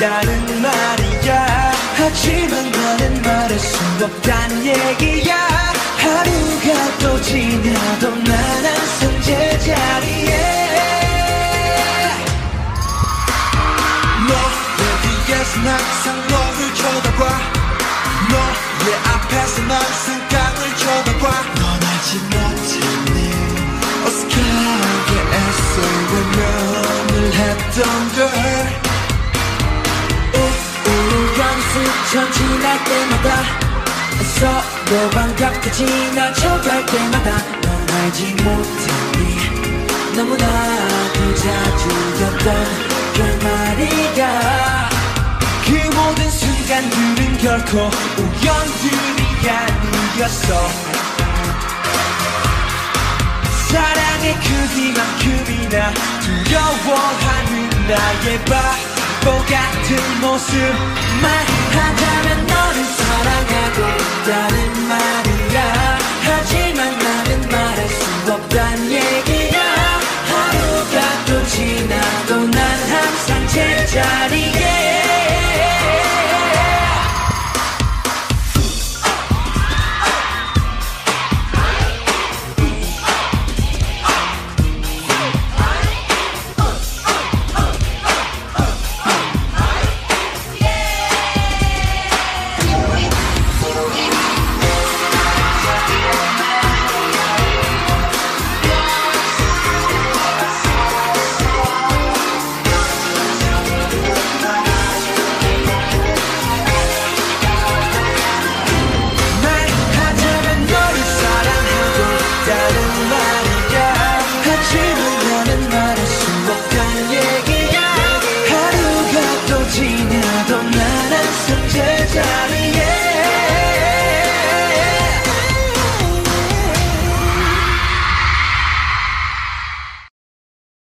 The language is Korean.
있다는 말이야. 하지만 나는 말할 수 없다는 얘기야. 하루가 또 지나도 난 항상 제자리에. 너의 뒤에서 항상 너를 쳐다봐. 너의 앞에서 항상 땅을 쳐다봐. 넌 아직 멋지니 어색하게 애써 외면을 했던 걸. 지날 때마다 서로 반갑게 지나쳐갈 때마다 넌 알지 못했니 너무나도 자주 였던 결말이야. 그 모든 순간들은 결코 우연들이 아니었어. 사랑의 크기만큼이나 두려워하는 나의 바보 같은 모습 말하자 얘